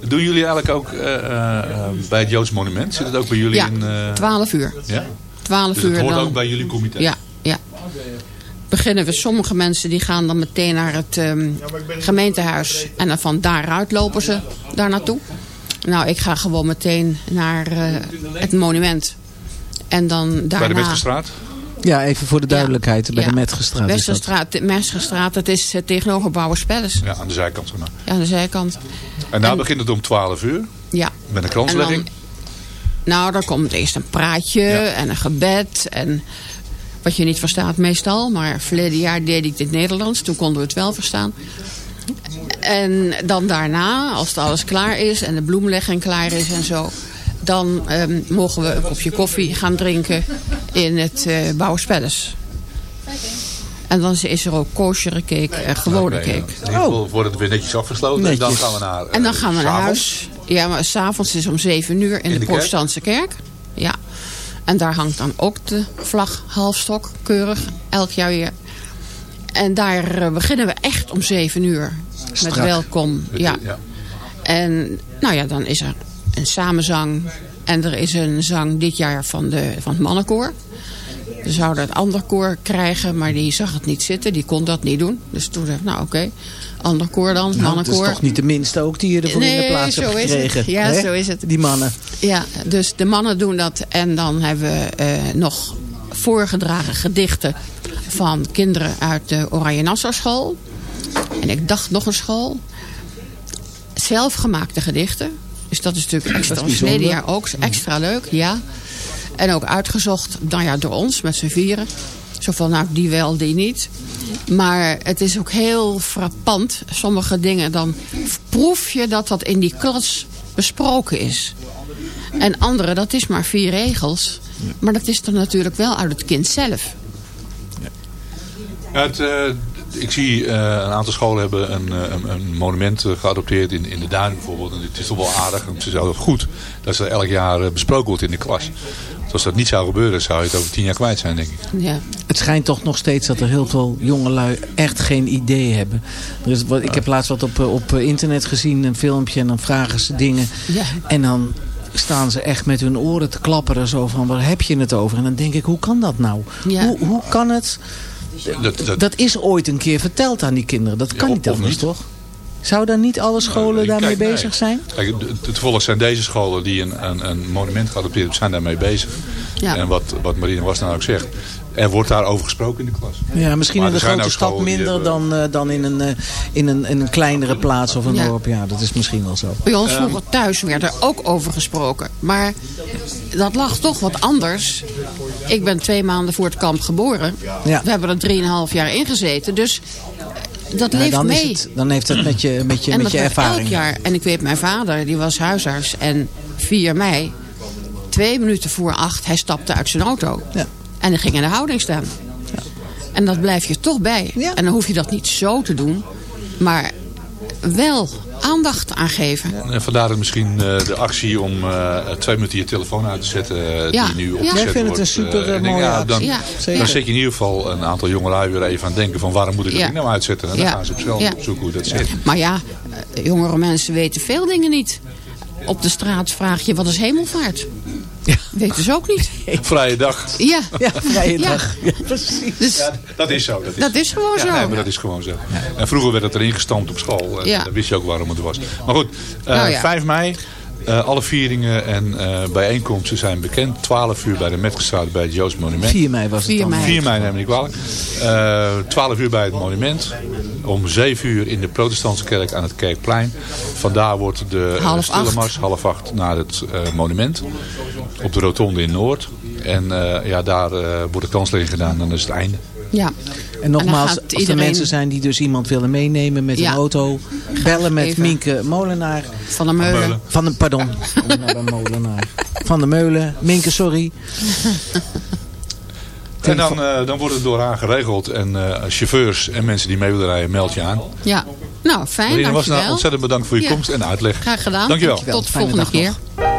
[laughs] Doen jullie eigenlijk ook eh, bij het Joods Monument? Zit het ook bij jullie Ja, in... eh, 12 uur. Ja? 12 Dus uur het hoort dan. ook bij jullie comité? Ja, ja. Beginnen we, sommige mensen die gaan dan meteen naar het ehm, gemeentehuis. En dan van daaruit lopen ze daar naartoe. Nou, ik ga gewoon meteen naar eh, het monument. En dan daarna... Bij de Westgestraat? Ja, even voor de duidelijkheid. Bij Ja. de Metgestraat is dat. Westerstraat, dat is eh, tegenover Bouwerspelles. Ja, aan de zijkant. Zeg maar. Ja, aan de zijkant. En daar En- begint het om 12 uur. Ja. Met een kranslegging. Nou, dan komt eerst een praatje en een gebed. En wat je niet verstaat meestal. Maar verleden jaar deed ik het Nederlands. Toen konden we het wel verstaan. En dan daarna, als het alles klaar is en de bloemlegging klaar is en zo... dan ehm, mogen we een kopje koffie gaan drinken in het eh Bouwspelles. En dan is er ook kosher cake en gewone cake. geval wordt het weer netjes afgesloten. En dan gaan we naar En dan eh, gaan we naar huis. Ja, maar s'avonds is om zeven uur in, In de, de kerk? protestantse kerk. Ja. En daar hangt dan ook de vlag halfstok, keurig, elk jaar weer. En daar eh, beginnen we echt om zeven uur. Met welkom. Ja. Ja. En nou ja, dan is er een samenzang. En er is een zang dit jaar van, de, van het mannenkoor. We zouden het ander koor krijgen, maar die zag het niet zitten. Die kon dat niet doen. Dus toen zei ik, nou oké, ander koor dan, Nou, dat mannenkoor. is toch niet de minste ook die je ervoor in de Nee, plaats zo hebt is het. gekregen. Ja, hè? zo is het. Die mannen. Ja, dus de mannen doen dat. En dan hebben we eh, nog voorgedragen gedichten van kinderen uit de Oranje Nassau school. En ik dacht nog een school. Zelfgemaakte gedichten. Dus dat is natuurlijk extra. Dat is was verleden bijzonder. jaar ook extra leuk, ja. En ook uitgezocht, nou ja, door ons met z'n vieren. Zo van, nou, die wel, die niet. Maar het is ook heel frappant. Sommige dingen, dan proef je dat dat in die klas besproken is. En andere, dat is maar vier regels. Maar dat is dan natuurlijk wel uit het kind zelf. Ja, het, eh, ik zie eh, een aantal scholen hebben een, eh, een, een monument eh, geadopteerd in, in de duinen bijvoorbeeld. En het is toch wel aardig en het is ook goed dat ze elk jaar besproken wordt in de klas. Want Als dat niet zou gebeuren, zou je het over tien jaar kwijt zijn, denk ik. Ja. Het schijnt toch nog steeds dat er heel veel jongelui echt geen idee hebben. Er is, wat, ik heb laatst wat op, op internet gezien, een filmpje, en dan vragen ze dingen. Ja. En dan staan ze echt met hun oren te klapperen zo van, waar heb je het over? En dan denk ik, hoe kan dat nou? Ja. Hoe, hoe kan het? Dat, dat, Dat is ooit een keer verteld aan die kinderen. Dat kan Ja, niet of anders, niet. toch? Zou dan niet alle scholen Nou, daarmee kijk, bezig zijn? Kijk, het- het volk zijn deze scholen die een, een, een monument geadopteerd hebben, zijn daarmee bezig. Ja. En wat, wat Marine was nou ook zegt, er wordt daarover gesproken in de klas. Ja, misschien Maar in de grote stad minder hebben- dan, eh, dan in, een, eh, in, een, in een kleinere plaats of een Ja. dorp. Ja, dat is misschien wel zo. Bij ons vroeger thuis werd er ook over gesproken. Maar dat lag toch wat anders. Ik ben twee maanden voor het kamp geboren. Ja. We hebben er drieënhalf jaar in gezeten. Dus dat Ja, leeft dan, is mee. het, dan heeft het met je, met je, en met dat je ervaring. elk jaar. En ik weet, mijn vader, die was huisarts. En 4 mei, twee minuten voor acht, hij stapte uit zijn auto. Ja. En hij ging in de houding staan. En dat blijf je toch bij. Ja. En dan hoef je dat niet zo te doen. Maar wel aandacht aan geven. En vandaar dat misschien eh, de actie om eh, twee minuten je telefoon uit te zetten, eh, Ja. die nu Ja. opgezet Jij vindt wordt. het een super, ik denk, mooie ja, dan, actie. Ja. Dan zet je in ieder geval een aantal jongelui weer even aan het denken van waarom moet ik dat Ja. ding nou uitzetten. En dan Ja. gaan ze op zelf Ja. opzoeken hoe dat zit. Maar ja, jongere mensen weten veel dingen niet. Op de straat vraag je wat is hemelvaart? Ja. Weten ze ook niet. [laughs] Vrije dag. Ja, Ja, vrije Ja. dag. Ja, precies. dus Ja, dat is zo. Dat is, dat is gewoon Ja, zo. nee, maar dat is gewoon zo. En vroeger werd het erin gestampt op school. En Ja. dan wist je ook waarom het was. Maar goed, eh, Nou ja. 5 mei. Eh, alle vieringen en eh, bijeenkomsten zijn bekend. 12 uur bij de Metgestraat bij het Joost Monument. 4 mei was het 4 dan. mei. 4 mei neem ik niet kwalijk. Eh 12 uur bij het monument. Om 7 uur in de protestantse kerk aan het Kerkplein. Vandaar wordt de eh, Half stille acht. mars half acht naar het eh, monument. Op de rotonde in Noord. En eh, ja, daar eh, wordt de kanslegging gedaan en dan is het einde. Ja. En nogmaals, als er iedereen- mensen zijn die dus iemand willen meenemen met Ja. een auto. Bellen met even. Mienke Molenaar. Van de Meulen. Van de, pardon. Molenaar. [laughs] Van de Meulen. Mienke, sorry. En dan, eh, dan wordt het door haar geregeld. En eh, chauffeurs en mensen die mee willen rijden, meld je aan. Ja. Nou, fijn, Marina was dankjewel. nou ontzettend bedankt voor je Ja. komst en uitleg. Graag gedaan. Dankjewel. Tot de volgende keer. nog.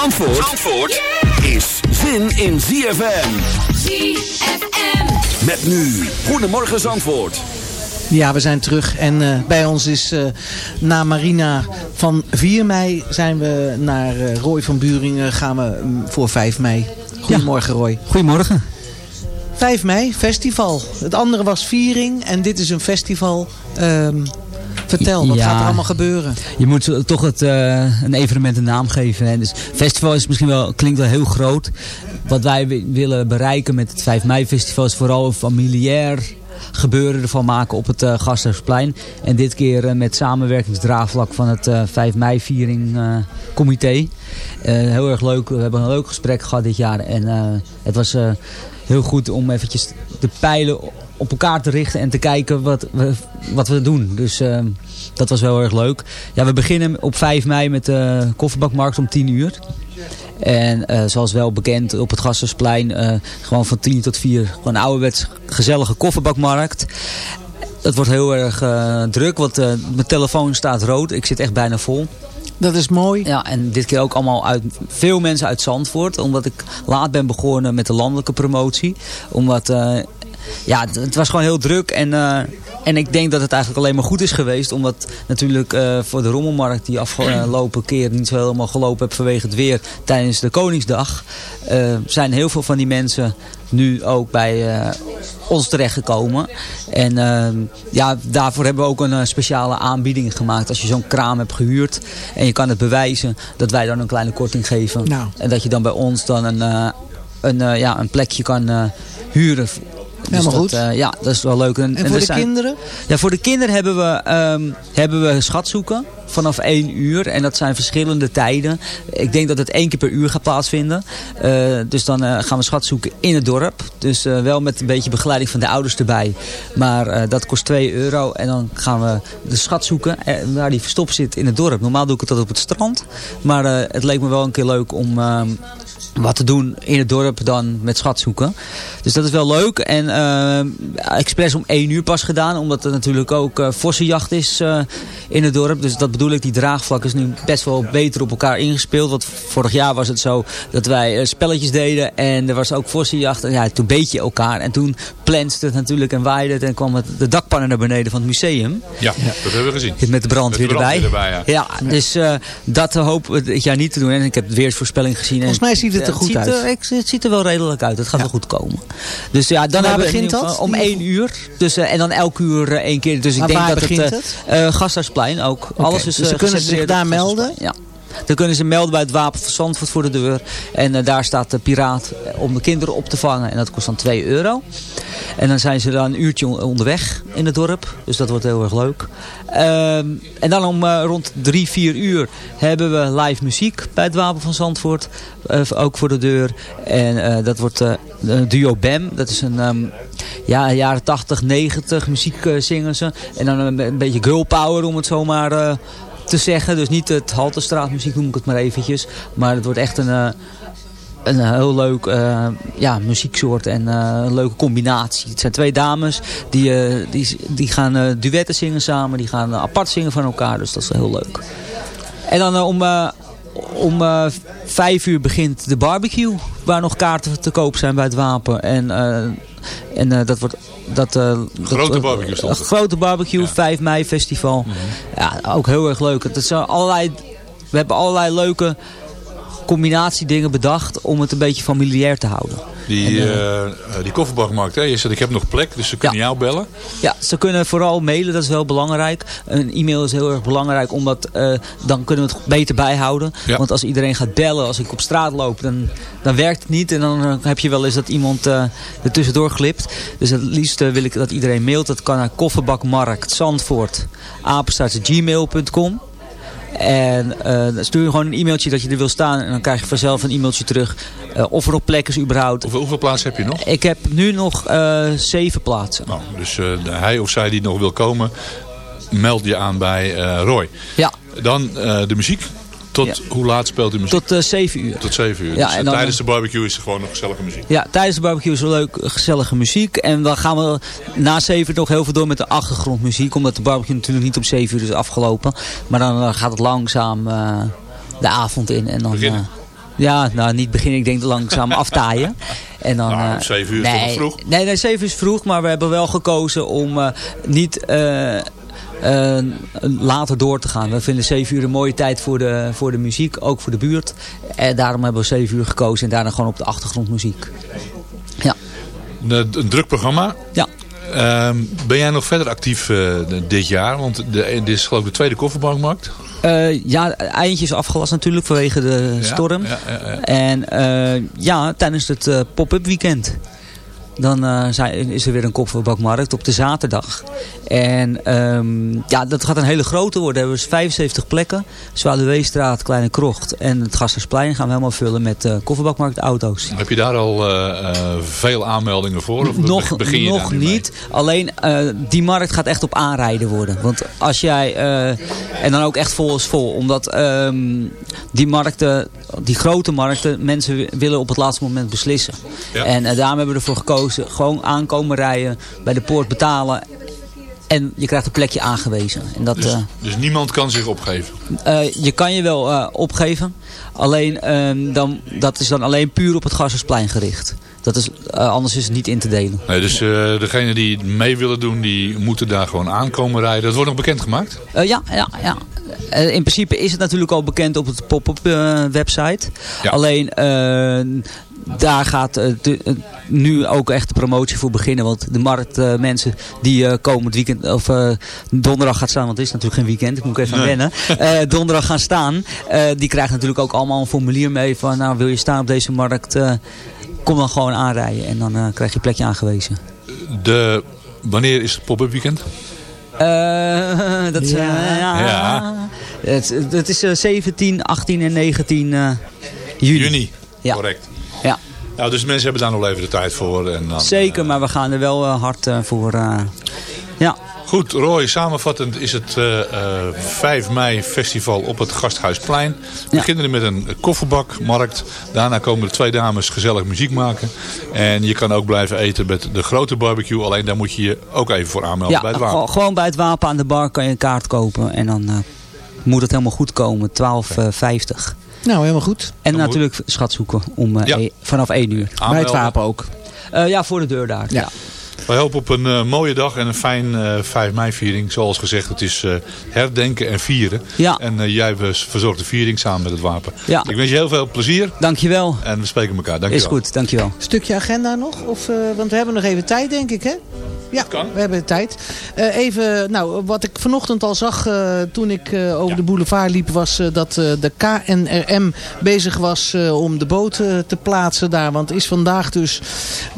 Zandvoort, is zin in ZFM. ZFM. Met nu, Goedemorgen Zandvoort. Ja, we zijn terug en eh, bij ons is eh, na Marina van 4 mei zijn we naar eh, Roy van Buringen gaan we mm, voor 5 mei. Goedemorgen Roy. Goedemorgen. 5 mei, festival. Het andere was viering en dit is een festival. Ehm, vertel, wat Ja. gaat er allemaal gebeuren? Je moet toch het, eh, een evenement een naam geven. Hè. Dus festival is misschien wel, klinkt wel heel groot. Wat wij wi- willen bereiken met het 5 mei festival is vooral een familiair gebeuren ervan maken op het uh, Gasthuisplein. En dit keer eh, met samenwerkingsdraagvlak van het eh 5 mei viering eh, comité. Eh, heel erg leuk. We hebben een leuk gesprek gehad dit jaar. En eh, het was eh, heel goed om eventjes de pijlen op elkaar te richten en te kijken wat we, wat we doen. Dus eh, dat was wel erg leuk. Ja, we beginnen op 5 mei met de kofferbakmarkt om 10 uur. En eh, zoals wel bekend op het Gasthuisplein, eh, gewoon van 10 tot 4, gewoon een ouderwets gezellige kofferbakmarkt. Het wordt heel erg eh, druk, want mijn telefoon staat rood. Ik zit echt bijna vol. Dat is mooi. Ja, en dit keer ook allemaal uit veel mensen uit Zandvoort. Omdat ik laat ben begonnen met de landelijke promotie. Omdat, eh, ja, het, het was gewoon heel druk. En, eh, en ik denk dat het eigenlijk alleen maar goed is geweest. Omdat natuurlijk eh, voor de rommelmarkt die afgelopen keer niet zo helemaal gelopen heb vanwege het weer tijdens de Koningsdag. eh, zijn heel veel van die mensen nu ook bij ons terechtgekomen. En ja, daarvoor hebben we ook een speciale aanbieding gemaakt. Als je zo'n kraam hebt gehuurd en je kan het bewijzen dat wij dan een kleine korting geven. Nou. En dat je dan bij ons dan een, een, ja, een plekje kan huren. Helemaal dat, goed. eh, ja, dat is wel leuk. En voor er de zijn- kinderen? Ja, voor de kinderen hebben we, ehm, hebben we schatzoeken vanaf 1 uur. En dat zijn verschillende tijden. Ik denk dat het één keer per uur gaat plaatsvinden. Eh, dus dan eh, gaan we schatzoeken in het dorp. Dus wel met een beetje begeleiding van de ouders erbij. Maar dat kost 2 euro. En dan gaan we de schat zoeken waar die verstopt zit in het dorp. Normaal doe ik het dat op het strand. Maar het leek me wel een keer leuk om... wat te doen in het dorp dan met schat zoeken. Dus dat is wel leuk. En eh expres om één uur pas gedaan. Omdat er natuurlijk ook eh vossenjacht is eh, in het dorp. Dus dat bedoel ik. Die draagvlak is nu best wel beter op elkaar ingespeeld. Want vorig jaar was het zo dat wij spelletjes deden. En er was ook vossenjacht. En ja, toen beet je elkaar. En toen plenste het natuurlijk en waaide het. En kwam het, de dakpannen naar beneden van het museum. Ja, dat hebben we gezien. Met de brandweer Met de erbij. ja. ja. dus eh, dat hopen we dit jaar niet te doen. En ik heb de weersvoorspelling gezien. Volgens en mij ziet het er goed ziet uit. er- ik- het ziet er wel redelijk uit. Het gaat wel goed komen. Dus ja, dan begint dat? Om één uur. Dus, eh, en dan elk uur eh, één keer. Dus ik Maar denk dat het... eh, eh, Gasthuisplein ook. Alles is dus ze kunnen zich daar melden? Ja. Dan kunnen ze melden bij het Wapen van Zandvoort voor de deur. En eh, daar staat de piraat eh, om de kinderen op te vangen. En dat kost dan 2 euro. En dan zijn ze dan een uurtje on- onderweg in het dorp. Dus dat wordt heel erg leuk. Ehm, en dan om eh, rond 3, 4 uur hebben we live muziek bij het Wapen van Zandvoort. Ook voor de deur. En dat wordt duo BAM. Dat is een ehm, ja, jaren 80, 90 muziek zingen ze. En dan een, beetje girl power om het zomaar te zeggen. Dus niet het Haltestraatmuziek noem ik het maar eventjes. Maar het wordt echt een... eh, een heel leuk eh, ja, muzieksoort en eh, een leuke combinatie. Het zijn twee dames die, die, die gaan duetten zingen samen. Die gaan apart zingen van elkaar. Dus dat is heel leuk. En dan om, om vijf uur begint de barbecue. Waar nog kaarten te koop zijn bij het Wapen. En, en eh, dat wordt... Dat, dat- Grote barbecue stond Een grote barbecue, 5 mei festival. Ja, ook heel erg leuk. Het is eh, allerlei, we hebben allerlei leuke combinatiedingen bedacht om het een beetje familiair te houden. Die, En, eh, eh, die kofferbakmarkt, hè? je zegt ik heb nog plek, dus ze kunnen jou bellen. Ja, ze kunnen vooral mailen, dat is wel belangrijk. Een e-mail is heel erg belangrijk, omdat eh, dan kunnen we het beter bijhouden. Ja. Want als iedereen gaat bellen, als ik op straat loop, dan, dan werkt het niet. En dan eh, heb je wel eens dat iemand eh er tussendoor glipt. Dus het liefst eh, wil ik dat iedereen mailt. Dat kan naar kofferbakmarkt Zandvoort. En eh, stuur je gewoon een e-mailtje dat je er wil staan. En dan krijg je vanzelf een e-mailtje terug. eh, of er op plek is überhaupt. Hoeveel, hoeveel plaatsen heb je nog? Ik heb nu nog eh, zeven plaatsen. Nou, dus hij of zij die nog wil komen, meld je aan bij Roy. Ja. Dan de muziek. Tot Ja. hoe laat speelt de muziek? Tot eh, zeven uur. Tot 7 uur. Ja, dus, en eh, dan- tijdens de barbecue is er gewoon nog gezellige muziek. Ja, tijdens de barbecue is er leuk, gezellige muziek. En dan gaan we na 7 nog heel veel door met de achtergrondmuziek. Omdat de barbecue natuurlijk niet om 7 uur is afgelopen. Maar dan eh, gaat het langzaam eh, de avond in. En dan, eh, ja, nou niet beginnen. Ik denk langzaam [laughs] aftaaien. En dan, Nou, eh, 7 uur is toch nee, vroeg? Nee, nee, 7 is vroeg. Maar we hebben wel gekozen om eh, niet... eh, eh, later door te gaan. We vinden 7 uur een mooie tijd voor de, voor de muziek, ook voor de buurt. En daarom hebben we 7 uur gekozen en daarna gewoon op de achtergrond muziek. Ja. Een druk programma. Ja. Ehm, ben jij nog verder actief eh, dit jaar? Want de, dit is geloof ik de tweede kofferbankmarkt. Eh, ja, eindje is afgelast natuurlijk vanwege de storm. ja, ja, ja. En eh, ja, tijdens het eh, pop-up weekend. Dan eh, zijn, is er weer een kofferbakmarkt op de zaterdag. En ehm, ja, dat gaat een hele grote worden. We hebben dus 75 plekken. Zwaluweestraat, Kleine Krocht en het Gastersplein gaan we helemaal vullen met eh kofferbakmarktauto's. Heb je daar al eh, veel aanmeldingen voor? Of Nog, begin je daar nog niet. Alleen die markt gaat echt op aanrijden worden. Want als jij... en dan ook echt vol is vol. Omdat ehm, die markten, die grote markten, mensen wi- willen op het laatste moment beslissen. Ja. En daarom hebben we ervoor gekozen. Gewoon aankomen rijden, bij de poort betalen. En je krijgt een plekje aangewezen. En dat, Dus, eh, dus niemand kan zich opgeven? eh, je kan je wel eh, opgeven. Alleen ehm, dan, dat is dan alleen puur op het Gassersplein gericht. Dat is, anders is het niet in te delen. Nee, dus degenen die mee willen doen, die moeten daar gewoon aankomen rijden. Dat wordt nog bekendgemaakt? Ja, ja, ja. In principe is het natuurlijk al bekend op het pop-up website. Ja. Alleen daar gaat eh, de- eh, nu ook echt de promotie voor beginnen. Want de marktmensen die eh komend weekend of eh, donderdag gaat staan. Want het is natuurlijk geen weekend. Ik moet even aan wennen. Eh, donderdag gaan staan. eh, die krijgen natuurlijk ook allemaal een formulier mee. Van nou wil je staan op deze markt. eh, kom dan gewoon aanrijden. En dan eh, krijg je een plekje aangewezen. De, wanneer is het pop-up weekend? Eh, [laughs] dat is, ja. Ja. Het, het is eh, 17, 18 en 19 eh, juni. Juni, Ja. correct. Ja. Nou, dus mensen hebben daar nog even de tijd voor. En dan, Zeker, maar we gaan er wel eh, hard eh, voor. eh, ja. Goed, Roy, samenvattend is het eh, eh, 5 mei festival op het Gasthuisplein. We beginnen er met een kofferbakmarkt. Daarna komen er twee dames gezellig muziek maken. En je kan ook blijven eten met de grote barbecue. Alleen daar moet je je ook even voor aanmelden ja, bij het wapen. gewoon- gewoon bij het wapen aan de bar kan je een kaart kopen. En dan eh, moet het helemaal goed komen. 12,50. Nou, helemaal goed. en natuurlijk schat zoeken om, eh, Ja. e- vanaf 1 uur. Bij het wapen ook. Eh, ja, voor de deur daar. Ja. Wij hopen op een eh, mooie dag en een fijn eh 5 mei viering. Zoals gezegd, het is eh, herdenken en vieren. Ja. En eh, jij eh, verzorgt de viering samen met het wapen. Ja. Ik wens je heel veel plezier. Dankjewel. En we spreken elkaar. Dankjewel. Is goed, dankjewel. Stukje agenda nog? Of, eh, want we hebben nog even tijd, denk ik, hè? Ja, we hebben tijd. Eh, even, nou, wat ik vanochtend al zag eh, toen ik eh, over de boulevard liep... was eh, dat eh, de KNRM bezig was eh, om de boten te plaatsen daar. Want is vandaag dus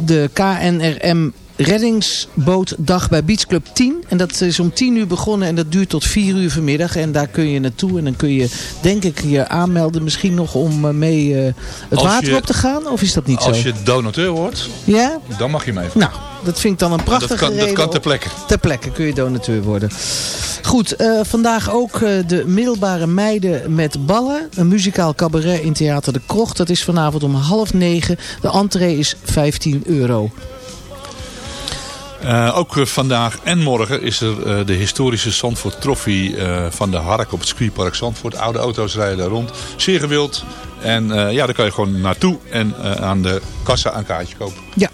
de KNRM reddingsbootdag bij Beach Club 10. En dat is om 10 uur begonnen en dat duurt tot 4 uur vanmiddag. En daar kun je naartoe en dan kun je, denk ik, je aanmelden misschien nog om eh, mee eh, het Als water je- op te gaan. Of is dat niet Als zo? je donateur wordt, Ja? dan mag je mee. Nou, dat vind ik dan een prachtige dat kan, dat kan ter plekke. Ter plekke kun je donateur worden. Goed, eh, vandaag ook de middelbare meiden met ballen. Een muzikaal cabaret in Theater de Krocht. Dat is vanavond om half negen. De entree is 15 euro. Uh, ook uh, vandaag en morgen is er uh, de historische Zandvoort Trophy van de Hark op het circuitpark Zandvoort. Oude auto's rijden daar rond. Zeer gewild. En ja, daar kan je gewoon naartoe en aan de kassa een kaartje kopen. Ja,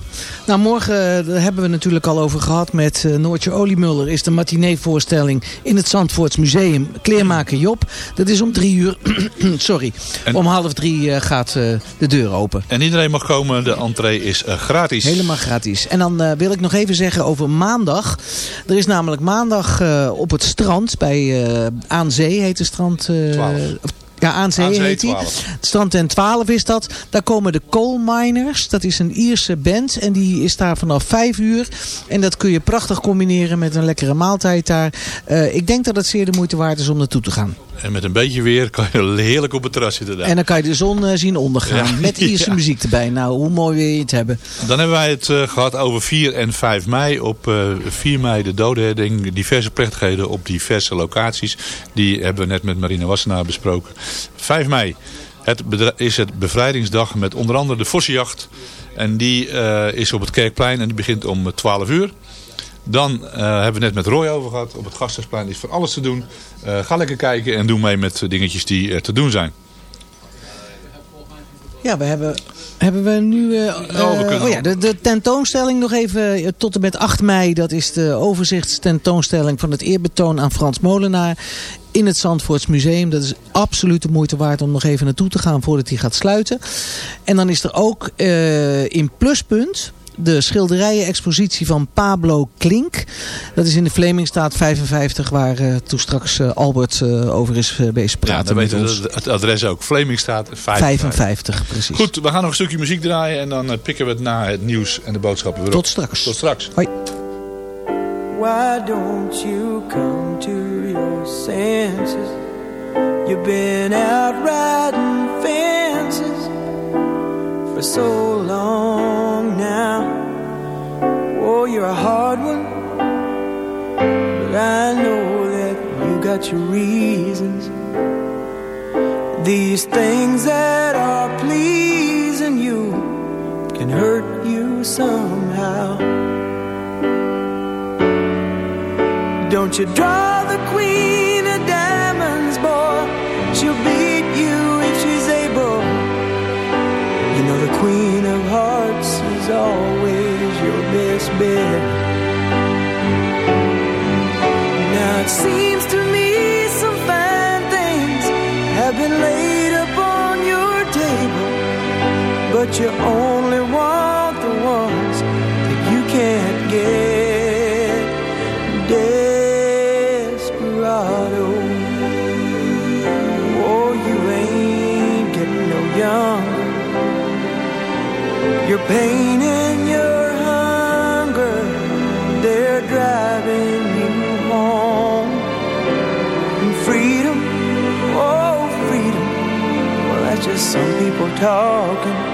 nou morgen, daar hebben we natuurlijk al over gehad met Noortje Oliemuller. Is de matineevoorstelling in het Zandvoorts Museum. Kleermaker Job. Dat is om drie uur. [clears throat] Sorry. En, om half drie gaat de deur open. En iedereen mag komen. De entree is gratis. Helemaal gratis. En dan wil ik nog even zeggen over maandag. Er is namelijk maandag op het strand bij Aan Zee heet de strand... Uh, ja, aan zee, aan zee heet hij. Strand en 12 is dat. Daar komen de Coal Miners. Dat is een Ierse band. En die is daar vanaf 5 uur. En dat kun je prachtig combineren met een lekkere maaltijd daar. Uh, ik denk dat het zeer de moeite waard is om naartoe te gaan. En met een beetje weer kan je [laughs] heerlijk op het terras zitten daar. En dan kan je de zon uh, zien ondergaan. Ja. Met Ierse [laughs] ja. muziek erbij. Nou, hoe mooi wil je het hebben. Dan hebben wij het uh, gehad over 4 en 5 mei. Op uh, 4 mei de dodenherdenking. Diverse plechtigheden op diverse locaties. Die hebben we net met Marina Wassenaar besproken. 5 mei het is het bevrijdingsdag met onder andere de Vossenjacht. En die is op het Kerkplein en die begint om 12 uur. Dan uh, hebben we net met Roy over gehad. Op het Gasthuisplein is van alles te doen. Uh, ga lekker kijken en doe mee met dingetjes die er te doen zijn. Ja, we hebben, hebben we nu... Uh, oh, we oh ja, de, de, tentoonstelling nog even tot en met 8 mei. Dat is de overzichtstentoonstelling van het eerbetoon aan Frans Molenaar in het Zandvoorts Museum. Dat is absoluut de moeite waard om nog even naartoe te gaan voordat hij gaat sluiten. En dan is er ook in Pluspunt de schilderijen-expositie van Pablo Klink. Dat is in de Vlemingstraat 55, waar uh, toen straks uh, Albert uh, over is bezig praten. Ja, dan weten we het adres ook. Vlemingstraat 55. 55, precies. Goed, we gaan nog een stukje muziek draaien en dan pikken we het na het nieuws en de boodschappen weer op. Tot straks. Tot straks. Hoi. Why don't you come to your senses? You've been out riding fences for so long now. Oh, you're a hard one, but I know that you got your reasons. These things that are pleasing you can hurt you somehow. Don't you draw the queen Now it seems to me some fine things have been laid upon your table, but you only want the ones that you can't get. Desperado, oh, you ain't getting no. Your pain talking.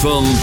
Van...